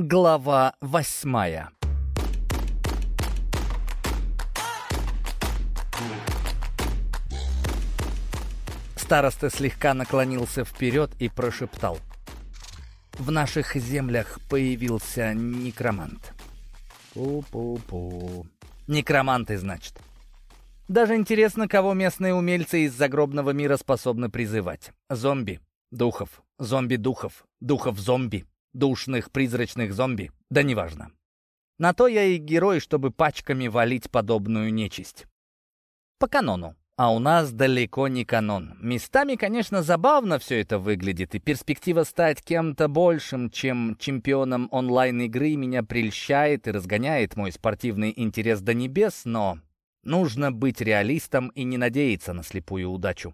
Глава восьмая Староста слегка наклонился вперед и прошептал. «В наших землях появился некромант». «Пу-пу-пу». «Некроманты, значит». Даже интересно, кого местные умельцы из загробного мира способны призывать. Зомби, духов, зомби-духов, духов-зомби душных призрачных зомби, да неважно. На то я и герой, чтобы пачками валить подобную нечисть. По канону. А у нас далеко не канон. Местами, конечно, забавно все это выглядит, и перспектива стать кем-то большим, чем чемпионом онлайн-игры, меня прельщает и разгоняет мой спортивный интерес до небес, но нужно быть реалистом и не надеяться на слепую удачу.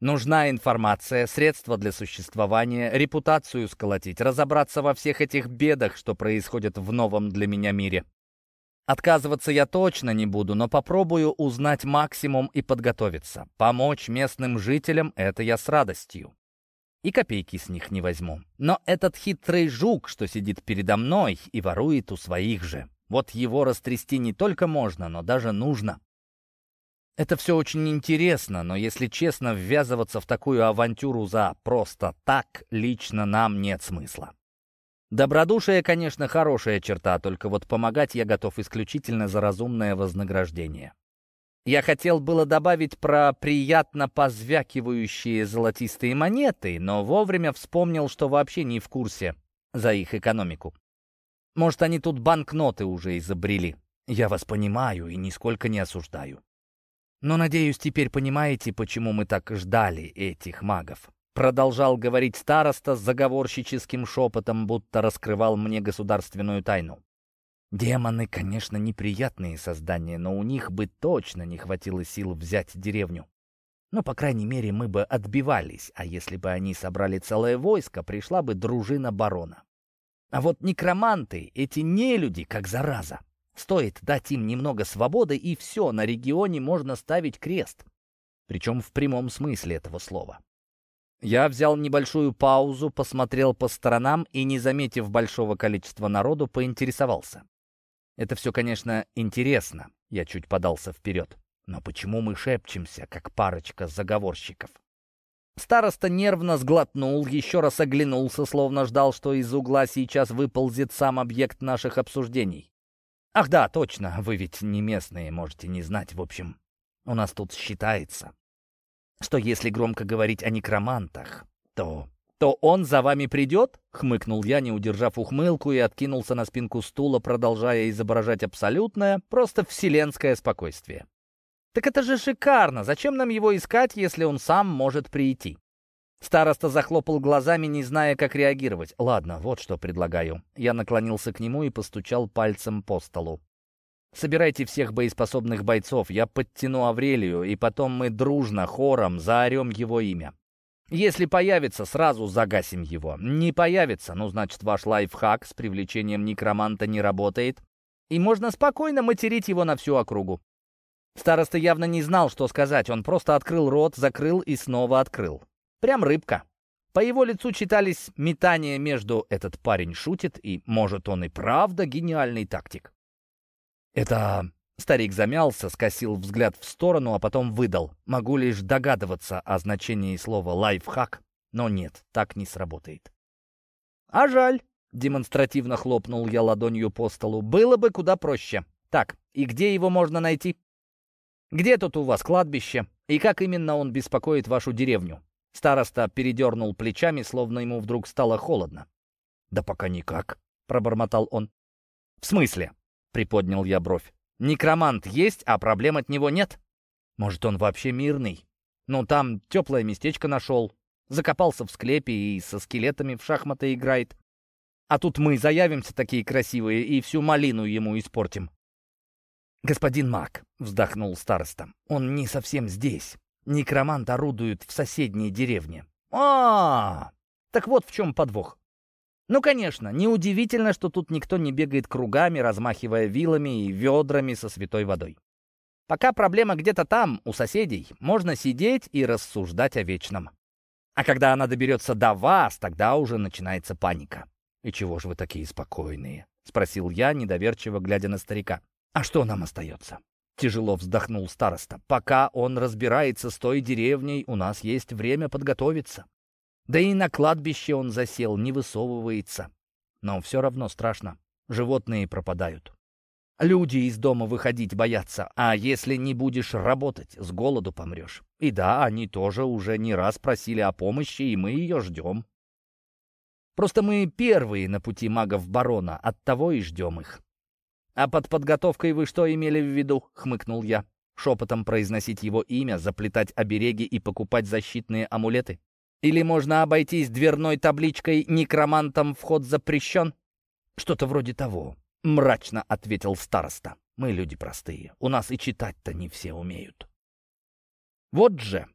Нужна информация, средства для существования, репутацию сколотить, разобраться во всех этих бедах, что происходят в новом для меня мире. Отказываться я точно не буду, но попробую узнать максимум и подготовиться. Помочь местным жителям — это я с радостью. И копейки с них не возьму. Но этот хитрый жук, что сидит передо мной и ворует у своих же, вот его растрясти не только можно, но даже нужно. Это все очень интересно, но, если честно, ввязываться в такую авантюру за просто так лично нам нет смысла. Добродушие, конечно, хорошая черта, только вот помогать я готов исключительно за разумное вознаграждение. Я хотел было добавить про приятно позвякивающие золотистые монеты, но вовремя вспомнил, что вообще не в курсе за их экономику. Может, они тут банкноты уже изобрели. Я вас понимаю и нисколько не осуждаю. Но, надеюсь, теперь понимаете, почему мы так ждали этих магов. Продолжал говорить староста с заговорщическим шепотом, будто раскрывал мне государственную тайну. Демоны, конечно, неприятные создания, но у них бы точно не хватило сил взять деревню. Но, по крайней мере, мы бы отбивались, а если бы они собрали целое войско, пришла бы дружина барона. А вот некроманты, эти нелюди, как зараза. Стоит дать им немного свободы, и все, на регионе можно ставить крест. Причем в прямом смысле этого слова. Я взял небольшую паузу, посмотрел по сторонам и, не заметив большого количества народу, поинтересовался. Это все, конечно, интересно, я чуть подался вперед. Но почему мы шепчемся, как парочка заговорщиков? Староста нервно сглотнул, еще раз оглянулся, словно ждал, что из угла сейчас выползет сам объект наших обсуждений. Ах да, точно, вы ведь не местные, можете не знать. В общем, у нас тут считается, что если громко говорить о некромантах, то... «То он за вами придет?» — хмыкнул я, не удержав ухмылку, и откинулся на спинку стула, продолжая изображать абсолютное, просто вселенское спокойствие. «Так это же шикарно! Зачем нам его искать, если он сам может прийти?» Староста захлопал глазами, не зная, как реагировать. «Ладно, вот что предлагаю». Я наклонился к нему и постучал пальцем по столу. «Собирайте всех боеспособных бойцов, я подтяну Аврелию, и потом мы дружно, хором, заорем его имя. Если появится, сразу загасим его. Не появится, ну, значит, ваш лайфхак с привлечением некроманта не работает, и можно спокойно материть его на всю округу». Староста явно не знал, что сказать, он просто открыл рот, закрыл и снова открыл. Прям рыбка. По его лицу читались метания между «этот парень шутит» и «может, он и правда гениальный тактик». «Это...» Старик замялся, скосил взгляд в сторону, а потом выдал. Могу лишь догадываться о значении слова «лайфхак», но нет, так не сработает. «А жаль», — демонстративно хлопнул я ладонью по столу, — «было бы куда проще. Так, и где его можно найти? Где тут у вас кладбище? И как именно он беспокоит вашу деревню? Староста передернул плечами, словно ему вдруг стало холодно. «Да пока никак», — пробормотал он. «В смысле?» — приподнял я бровь. «Некромант есть, а проблем от него нет? Может, он вообще мирный? Ну, там теплое местечко нашел, закопался в склепе и со скелетами в шахматы играет. А тут мы заявимся такие красивые и всю малину ему испортим». «Господин Мак», — вздохнул староста, — «он не совсем здесь. Некромант орудует в соседней деревне. А, Так вот в чем подвох. Ну, конечно, неудивительно, что тут никто не бегает кругами, размахивая вилами и ведрами со святой водой. Пока проблема где-то там, у соседей, можно сидеть и рассуждать о вечном. А когда она доберется до вас, тогда уже начинается паника. «И чего ж вы такие спокойные?» — спросил я, недоверчиво глядя на старика. «А что нам остается?» Тяжело вздохнул староста. «Пока он разбирается с той деревней, у нас есть время подготовиться. Да и на кладбище он засел, не высовывается. Но все равно страшно. Животные пропадают. Люди из дома выходить боятся, а если не будешь работать, с голоду помрешь. И да, они тоже уже не раз просили о помощи, и мы ее ждем. Просто мы первые на пути магов барона, оттого и ждем их. «А под подготовкой вы что имели в виду?» — хмыкнул я. «Шепотом произносить его имя, заплетать обереги и покупать защитные амулеты? Или можно обойтись дверной табличкой «Некромантам вход запрещен»?» «Что-то вроде того», — мрачно ответил староста. «Мы люди простые, у нас и читать-то не все умеют». «Вот же!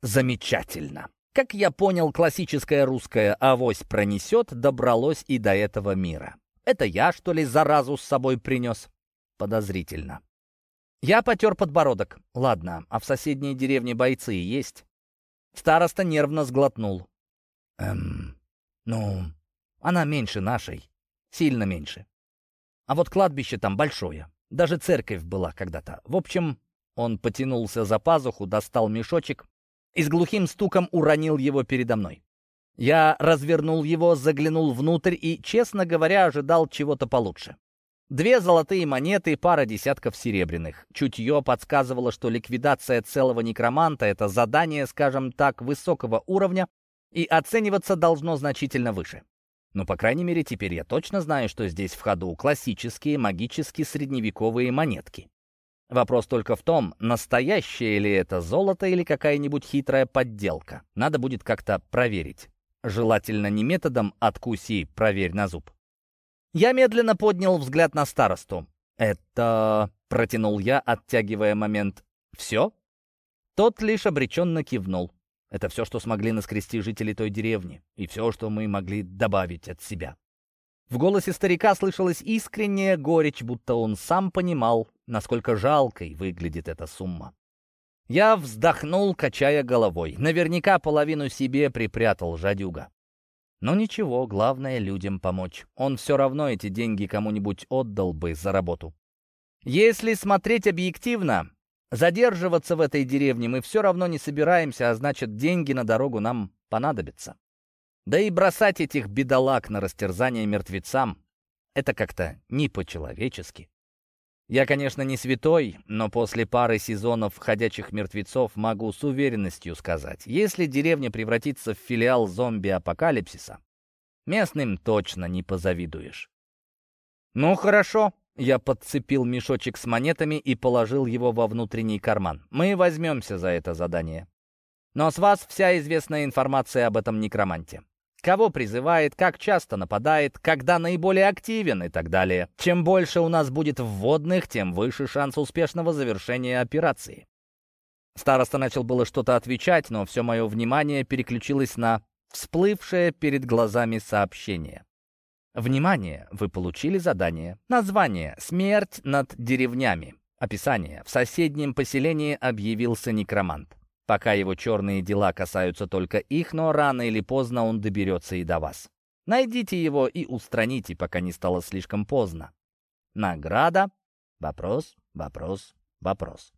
Замечательно!» Как я понял, классическое русское «авось пронесет» добралось и до этого мира. Это я, что ли, заразу с собой принес? Подозрительно. Я потер подбородок. Ладно, а в соседней деревне бойцы есть? Староста нервно сглотнул. Эм, ну, она меньше нашей. Сильно меньше. А вот кладбище там большое. Даже церковь была когда-то. В общем, он потянулся за пазуху, достал мешочек и с глухим стуком уронил его передо мной. Я развернул его, заглянул внутрь и, честно говоря, ожидал чего-то получше. Две золотые монеты, пара десятков серебряных. Чутье подсказывало, что ликвидация целого некроманта — это задание, скажем так, высокого уровня, и оцениваться должно значительно выше. Ну, по крайней мере, теперь я точно знаю, что здесь в ходу классические магические средневековые монетки. Вопрос только в том, настоящее ли это золото или какая-нибудь хитрая подделка. Надо будет как-то проверить. Желательно не методом «откуси, проверь на зуб». Я медленно поднял взгляд на старосту. «Это...» — протянул я, оттягивая момент. «Все?» Тот лишь обреченно кивнул. Это все, что смогли наскрести жители той деревни, и все, что мы могли добавить от себя. В голосе старика слышалась искренняя горечь, будто он сам понимал, насколько жалкой выглядит эта сумма. Я вздохнул, качая головой. Наверняка половину себе припрятал жадюга. Но ничего, главное людям помочь. Он все равно эти деньги кому-нибудь отдал бы за работу. Если смотреть объективно, задерживаться в этой деревне мы все равно не собираемся, а значит, деньги на дорогу нам понадобятся. Да и бросать этих бедолаг на растерзание мертвецам — это как-то не по-человечески. Я, конечно, не святой, но после пары сезонов «Ходячих мертвецов» могу с уверенностью сказать, если деревня превратится в филиал зомби-апокалипсиса, местным точно не позавидуешь. «Ну, хорошо», — я подцепил мешочек с монетами и положил его во внутренний карман. «Мы возьмемся за это задание. Но с вас вся известная информация об этом некроманте. Кого призывает, как часто нападает, когда наиболее активен и так далее. Чем больше у нас будет вводных, тем выше шанс успешного завершения операции. Староста начал было что-то отвечать, но все мое внимание переключилось на всплывшее перед глазами сообщение. Внимание! Вы получили задание. Название «Смерть над деревнями». Описание. В соседнем поселении объявился некромант. Пока его черные дела касаются только их, но рано или поздно он доберется и до вас. Найдите его и устраните, пока не стало слишком поздно. Награда? Вопрос, вопрос, вопрос.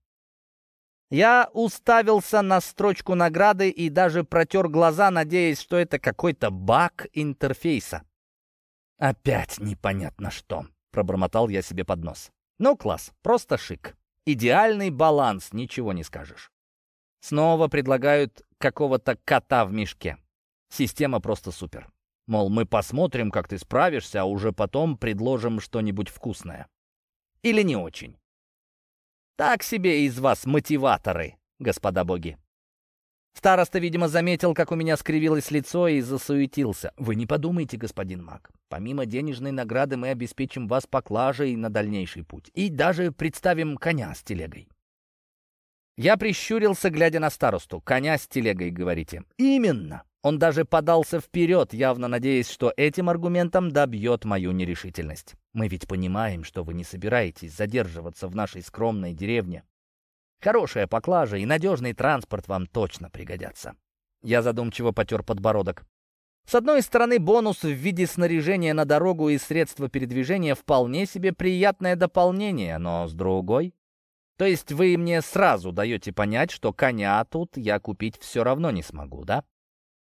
Я уставился на строчку награды и даже протер глаза, надеясь, что это какой-то баг интерфейса. «Опять непонятно что», — пробормотал я себе под нос. «Ну, класс, просто шик. Идеальный баланс, ничего не скажешь». Снова предлагают какого-то кота в мешке. Система просто супер. Мол, мы посмотрим, как ты справишься, а уже потом предложим что-нибудь вкусное. Или не очень. Так себе из вас мотиваторы, господа боги. Староста, видимо, заметил, как у меня скривилось лицо и засуетился. «Вы не подумайте, господин маг. Помимо денежной награды мы обеспечим вас поклажей на дальнейший путь. И даже представим коня с телегой. Я прищурился, глядя на старосту. «Коня с телегой, говорите?» «Именно!» Он даже подался вперед, явно надеясь, что этим аргументом добьет мою нерешительность. «Мы ведь понимаем, что вы не собираетесь задерживаться в нашей скромной деревне. Хорошая поклажа и надежный транспорт вам точно пригодятся». Я задумчиво потер подбородок. С одной стороны, бонус в виде снаряжения на дорогу и средства передвижения вполне себе приятное дополнение, но с другой... То есть вы мне сразу даете понять, что коня тут я купить все равно не смогу, да?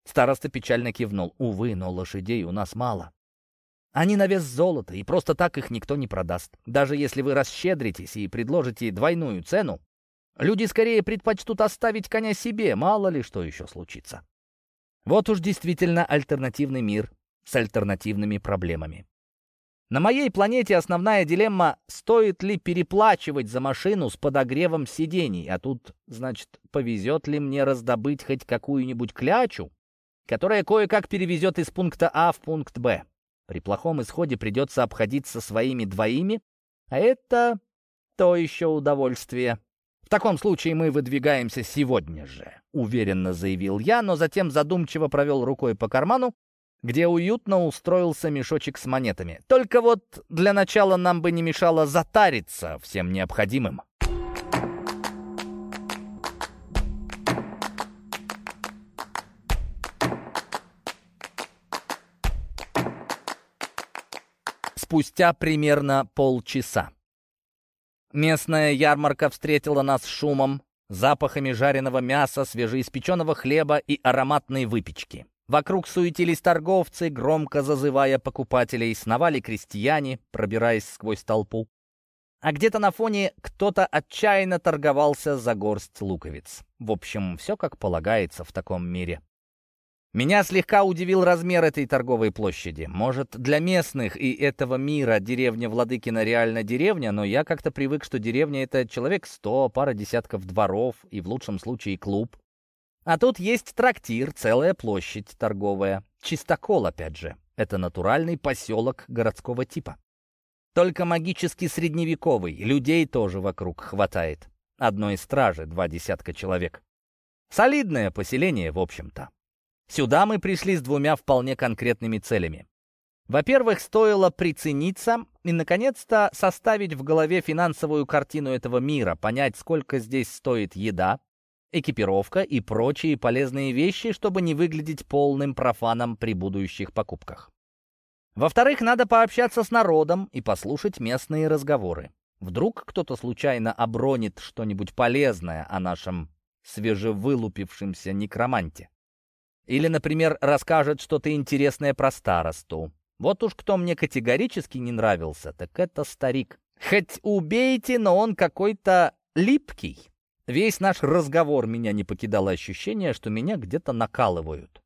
Староста печально кивнул. Увы, но лошадей у нас мало. Они на вес золота, и просто так их никто не продаст. Даже если вы расщедритесь и предложите двойную цену, люди скорее предпочтут оставить коня себе, мало ли что еще случится. Вот уж действительно альтернативный мир с альтернативными проблемами. На моей планете основная дилемма — стоит ли переплачивать за машину с подогревом сидений, а тут, значит, повезет ли мне раздобыть хоть какую-нибудь клячу, которая кое-как перевезет из пункта А в пункт Б. При плохом исходе придется обходиться своими двоими, а это то еще удовольствие. В таком случае мы выдвигаемся сегодня же, уверенно заявил я, но затем задумчиво провел рукой по карману, где уютно устроился мешочек с монетами. Только вот для начала нам бы не мешало затариться всем необходимым. спустя примерно полчаса. Местная ярмарка встретила нас шумом, запахами жареного мяса, свежеиспеченного хлеба и ароматной выпечки. Вокруг суетились торговцы, громко зазывая покупателей, сновали крестьяне, пробираясь сквозь толпу. А где-то на фоне кто-то отчаянно торговался за горсть луковиц. В общем, все как полагается в таком мире. Меня слегка удивил размер этой торговой площади. Может, для местных и этого мира деревня Владыкина реально деревня, но я как-то привык, что деревня — это человек сто, пара десятков дворов и в лучшем случае клуб. А тут есть трактир, целая площадь торговая. Чистокол, опять же. Это натуральный поселок городского типа. Только магически средневековый, людей тоже вокруг хватает. Одной стражи два десятка человек. Солидное поселение, в общем-то. Сюда мы пришли с двумя вполне конкретными целями. Во-первых, стоило прицениться и, наконец-то, составить в голове финансовую картину этого мира, понять, сколько здесь стоит еда, экипировка и прочие полезные вещи, чтобы не выглядеть полным профаном при будущих покупках. Во-вторых, надо пообщаться с народом и послушать местные разговоры. Вдруг кто-то случайно обронит что-нибудь полезное о нашем свежевылупившемся некроманте. Или, например, расскажет что-то интересное про старосту. Вот уж кто мне категорически не нравился, так это старик. Хоть убейте, но он какой-то липкий. Весь наш разговор меня не покидало ощущение, что меня где-то накалывают.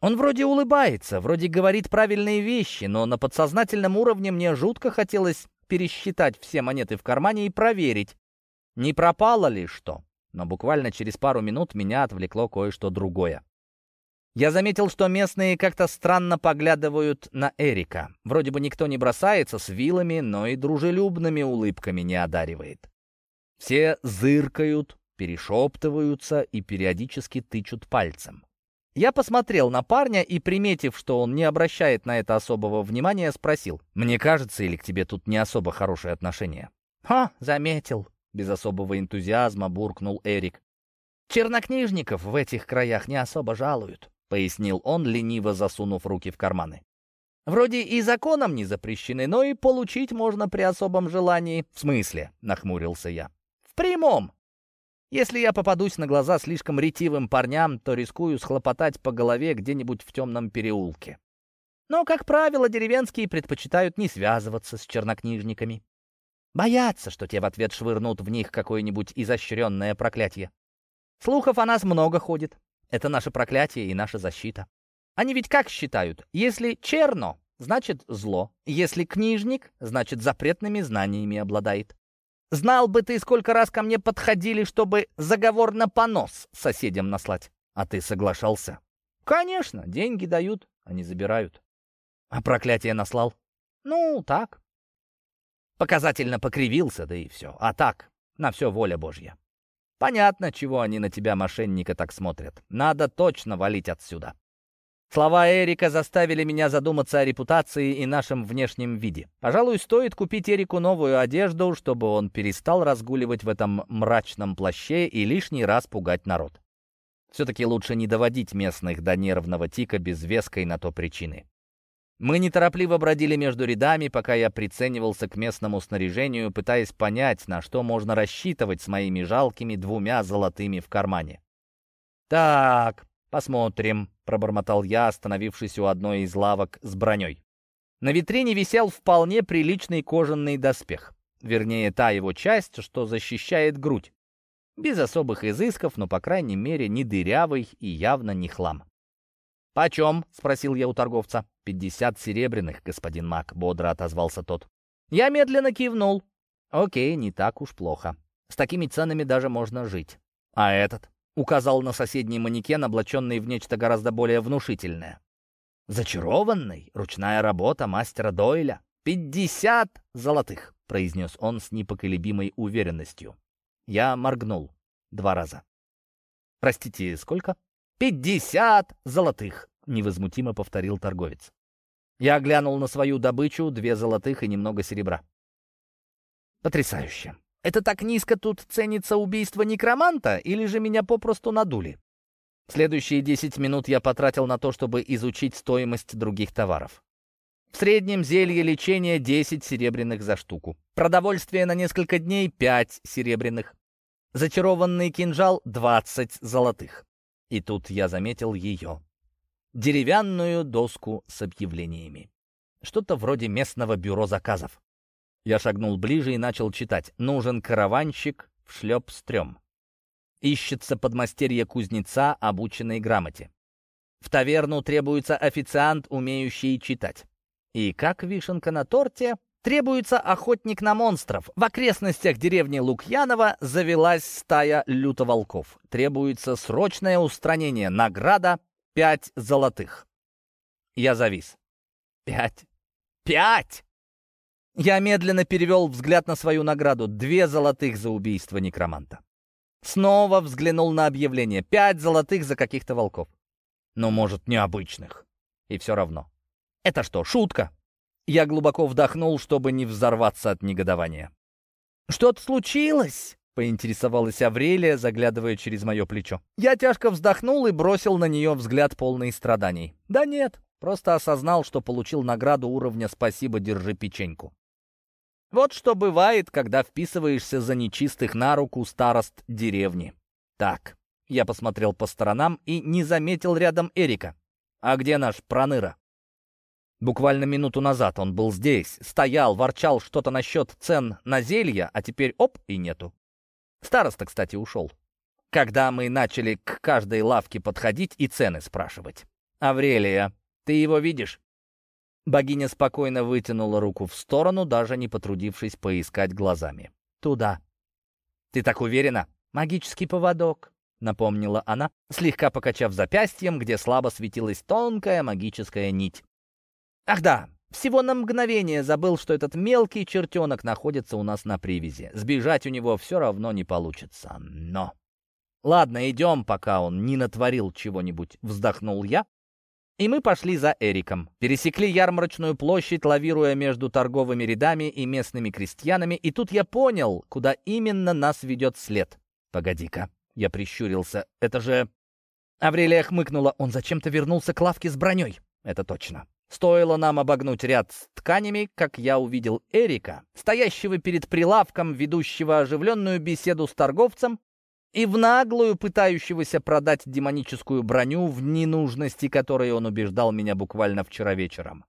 Он вроде улыбается, вроде говорит правильные вещи, но на подсознательном уровне мне жутко хотелось пересчитать все монеты в кармане и проверить, не пропало ли что. Но буквально через пару минут меня отвлекло кое-что другое. Я заметил, что местные как-то странно поглядывают на Эрика. Вроде бы никто не бросается с вилами, но и дружелюбными улыбками не одаривает. Все зыркают, перешептываются и периодически тычут пальцем. Я посмотрел на парня и, приметив, что он не обращает на это особого внимания, спросил, «Мне кажется, или к тебе тут не особо хорошие отношения?» «Ха, заметил», — без особого энтузиазма буркнул Эрик. «Чернокнижников в этих краях не особо жалуют пояснил он, лениво засунув руки в карманы. Вроде и законом не запрещены, но и получить можно при особом желании. В смысле? Нахмурился я. Прямом. Если я попадусь на глаза слишком ретивым парням, то рискую схлопотать по голове где-нибудь в темном переулке. Но, как правило, деревенские предпочитают не связываться с чернокнижниками. Боятся, что те в ответ швырнут в них какое-нибудь изощренное проклятие. Слухов о нас много ходит. Это наше проклятие и наша защита. Они ведь как считают? Если черно, значит зло. Если книжник, значит запретными знаниями обладает. Знал бы ты, сколько раз ко мне подходили, чтобы заговор на понос соседям наслать. А ты соглашался? Конечно, деньги дают, они забирают. А проклятие наслал? Ну, так. Показательно покривился, да и все. А так, на все воля Божья. Понятно, чего они на тебя, мошенника, так смотрят. Надо точно валить отсюда. Слова Эрика заставили меня задуматься о репутации и нашем внешнем виде. Пожалуй, стоит купить Эрику новую одежду, чтобы он перестал разгуливать в этом мрачном плаще и лишний раз пугать народ. Все-таки лучше не доводить местных до нервного тика без веской на то причины. Мы неторопливо бродили между рядами, пока я приценивался к местному снаряжению, пытаясь понять, на что можно рассчитывать с моими жалкими двумя золотыми в кармане. «Так, посмотрим», — пробормотал я, остановившись у одной из лавок с броней. На витрине висел вполне приличный кожаный доспех. Вернее, та его часть, что защищает грудь. Без особых изысков, но, по крайней мере, не дырявый и явно не хлам. «Почем?» — спросил я у торговца. «Пятьдесят серебряных, господин Мак», — бодро отозвался тот. Я медленно кивнул. «Окей, не так уж плохо. С такими ценами даже можно жить. А этот?» — указал на соседний манекен, облаченный в нечто гораздо более внушительное. «Зачарованный, ручная работа мастера Дойля. Пятьдесят золотых!» — произнес он с непоколебимой уверенностью. Я моргнул два раза. «Простите, сколько?» «Пятьдесят золотых!» — невозмутимо повторил торговец. Я глянул на свою добычу, две золотых и немного серебра. «Потрясающе! Это так низко тут ценится убийство некроманта, или же меня попросту надули?» Следующие десять минут я потратил на то, чтобы изучить стоимость других товаров. В среднем зелье лечения 10 серебряных за штуку. Продовольствие на несколько дней 5 серебряных. Зачарованный кинжал 20 золотых. И тут я заметил ее. Деревянную доску с объявлениями. Что-то вроде местного бюро заказов. Я шагнул ближе и начал читать. Нужен караванщик в шлеп-стрём. Ищется подмастерье кузнеца, обученной грамоте. В таверну требуется официант, умеющий читать. И как вишенка на торте, Требуется охотник на монстров. В окрестностях деревни Лукьянова завелась стая лютоволков. Требуется срочное устранение. Награда — пять золотых. Я завис. Пять. Пять! Я медленно перевел взгляд на свою награду. Две золотых за убийство некроманта. Снова взглянул на объявление. Пять золотых за каких-то волков. Ну, может, необычных. И все равно. Это что, шутка? Я глубоко вдохнул, чтобы не взорваться от негодования. «Что-то случилось?» — поинтересовалась Аврелия, заглядывая через мое плечо. Я тяжко вздохнул и бросил на нее взгляд полный страданий. «Да нет, просто осознал, что получил награду уровня «Спасибо, держи печеньку». Вот что бывает, когда вписываешься за нечистых на руку старост деревни. Так, я посмотрел по сторонам и не заметил рядом Эрика. А где наш проныра? Буквально минуту назад он был здесь, стоял, ворчал что-то насчет цен на зелья, а теперь оп, и нету. Староста, кстати, ушел. Когда мы начали к каждой лавке подходить и цены спрашивать. «Аврелия, ты его видишь?» Богиня спокойно вытянула руку в сторону, даже не потрудившись поискать глазами. «Туда». «Ты так уверена?» «Магический поводок», — напомнила она, слегка покачав запястьем, где слабо светилась тонкая магическая нить. Ах да, всего на мгновение забыл, что этот мелкий чертенок находится у нас на привязи. Сбежать у него все равно не получится. Но... Ладно, идем, пока он не натворил чего-нибудь, вздохнул я. И мы пошли за Эриком. Пересекли ярмарочную площадь, лавируя между торговыми рядами и местными крестьянами, и тут я понял, куда именно нас ведет след. «Погоди-ка», — я прищурился, — «это же...» Аврелия хмыкнула, он зачем-то вернулся к лавке с броней. «Это точно. Стоило нам обогнуть ряд с тканями, как я увидел Эрика, стоящего перед прилавком, ведущего оживленную беседу с торговцем и в наглую пытающегося продать демоническую броню в ненужности, которой он убеждал меня буквально вчера вечером.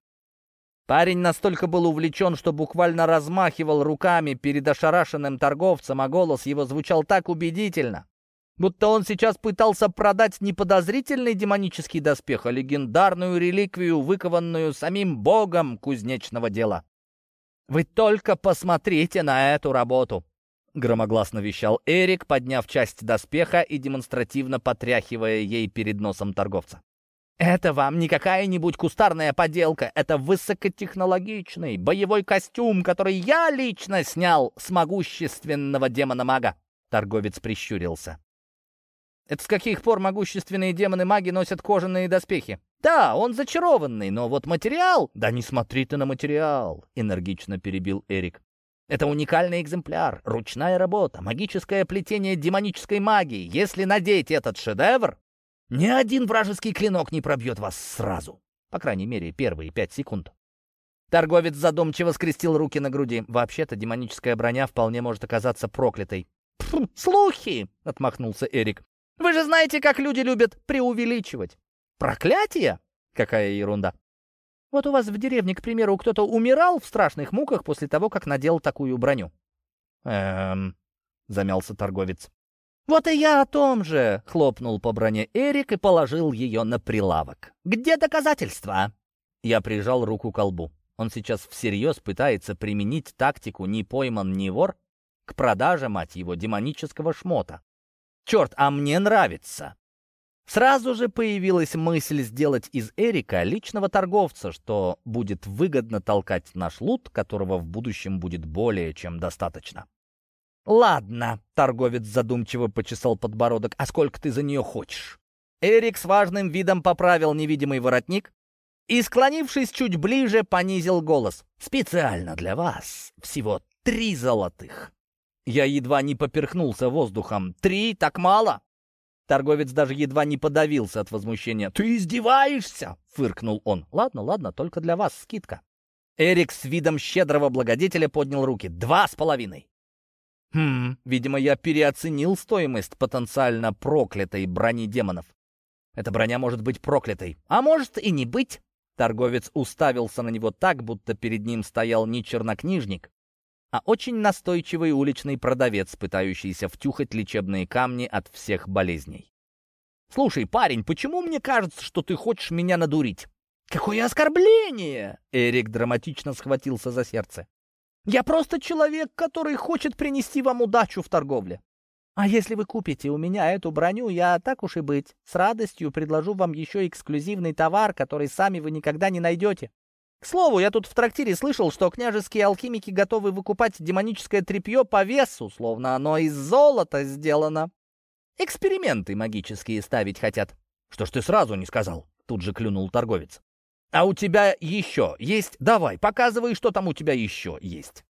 Парень настолько был увлечен, что буквально размахивал руками перед ошарашенным торговцем, а голос его звучал так убедительно, Будто он сейчас пытался продать не подозрительный демонический доспех, а легендарную реликвию, выкованную самим богом кузнечного дела. «Вы только посмотрите на эту работу!» — громогласно вещал Эрик, подняв часть доспеха и демонстративно потряхивая ей перед носом торговца. «Это вам не какая-нибудь кустарная поделка, это высокотехнологичный боевой костюм, который я лично снял с могущественного демона-мага!» Торговец прищурился. Это с каких пор могущественные демоны-маги носят кожаные доспехи? Да, он зачарованный, но вот материал... Да не смотри ты на материал, энергично перебил Эрик. Это уникальный экземпляр, ручная работа, магическое плетение демонической магии. Если надеть этот шедевр, Ни один вражеский клинок не пробьет вас сразу. По крайней мере, первые пять секунд. Торговец задумчиво скрестил руки на груди. Вообще-то демоническая броня вполне может оказаться проклятой. «Слухи!» — отмахнулся Эрик. «Вы же знаете, как люди любят преувеличивать. Проклятие? Какая ерунда. Вот у вас в деревне, к примеру, кто-то умирал в страшных муках после того, как надел такую броню». «Эм...» — замялся торговец. «Вот и я о том же!» — хлопнул по броне Эрик и положил ее на прилавок. «Где доказательства?» Я прижал руку к колбу. Он сейчас всерьез пытается применить тактику «не пойман, не вор» к продаже, мать его, демонического шмота. Черт, а мне нравится. Сразу же появилась мысль сделать из Эрика личного торговца, что будет выгодно толкать наш лут, которого в будущем будет более чем достаточно. «Ладно», — торговец задумчиво почесал подбородок, «а сколько ты за нее хочешь?» Эрик с важным видом поправил невидимый воротник, и, склонившись чуть ближе, понизил голос. «Специально для вас всего три золотых». Я едва не поперхнулся воздухом. «Три? Так мало?» Торговец даже едва не подавился от возмущения. «Ты издеваешься?» — фыркнул он. «Ладно, ладно, только для вас скидка». Эрик с видом щедрого благодетеля поднял руки. «Два с половиной». Хм, видимо, я переоценил стоимость потенциально проклятой брони демонов. Эта броня может быть проклятой, а может и не быть. Торговец уставился на него так, будто перед ним стоял не чернокнижник, а очень настойчивый уличный продавец, пытающийся втюхать лечебные камни от всех болезней. «Слушай, парень, почему мне кажется, что ты хочешь меня надурить?» «Какое оскорбление!» Эрик драматично схватился за сердце. «Я просто человек, который хочет принести вам удачу в торговле. А если вы купите у меня эту броню, я, так уж и быть, с радостью предложу вам еще эксклюзивный товар, который сами вы никогда не найдете. К слову, я тут в трактире слышал, что княжеские алхимики готовы выкупать демоническое тряпье по весу, словно оно из золота сделано. Эксперименты магические ставить хотят. Что ж ты сразу не сказал? Тут же клюнул торговец. А у тебя еще есть? Давай, показывай, что там у тебя еще есть.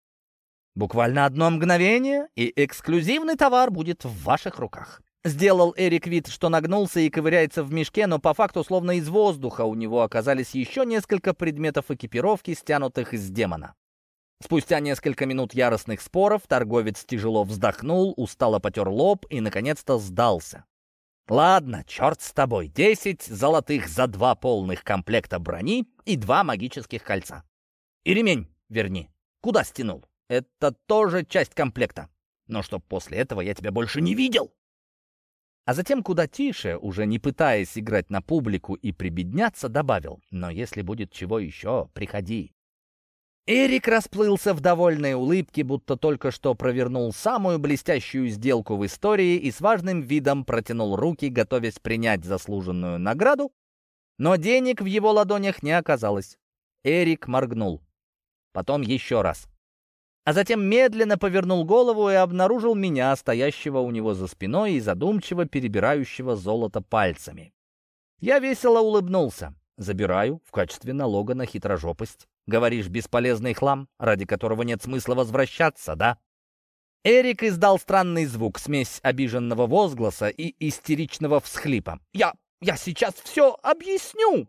Буквально одно мгновение, и эксклюзивный товар будет в ваших руках. Сделал Эрик вид, что нагнулся и ковыряется в мешке, но по факту словно из воздуха у него оказались еще несколько предметов экипировки, стянутых из демона. Спустя несколько минут яростных споров торговец тяжело вздохнул, устало потер лоб и, наконец-то, сдался. «Ладно, черт с тобой, десять золотых за два полных комплекта брони и два магических кольца. И ремень, верни. Куда стянул?» Это тоже часть комплекта. Но чтоб после этого я тебя больше не видел. А затем куда тише, уже не пытаясь играть на публику и прибедняться, добавил, «Но если будет чего еще, приходи». Эрик расплылся в довольной улыбке, будто только что провернул самую блестящую сделку в истории и с важным видом протянул руки, готовясь принять заслуженную награду, но денег в его ладонях не оказалось. Эрик моргнул. Потом еще раз а затем медленно повернул голову и обнаружил меня, стоящего у него за спиной и задумчиво перебирающего золото пальцами. Я весело улыбнулся. Забираю в качестве налога на хитрожопость. Говоришь, бесполезный хлам, ради которого нет смысла возвращаться, да? Эрик издал странный звук, смесь обиженного возгласа и истеричного всхлипа. «Я... я сейчас все объясню!»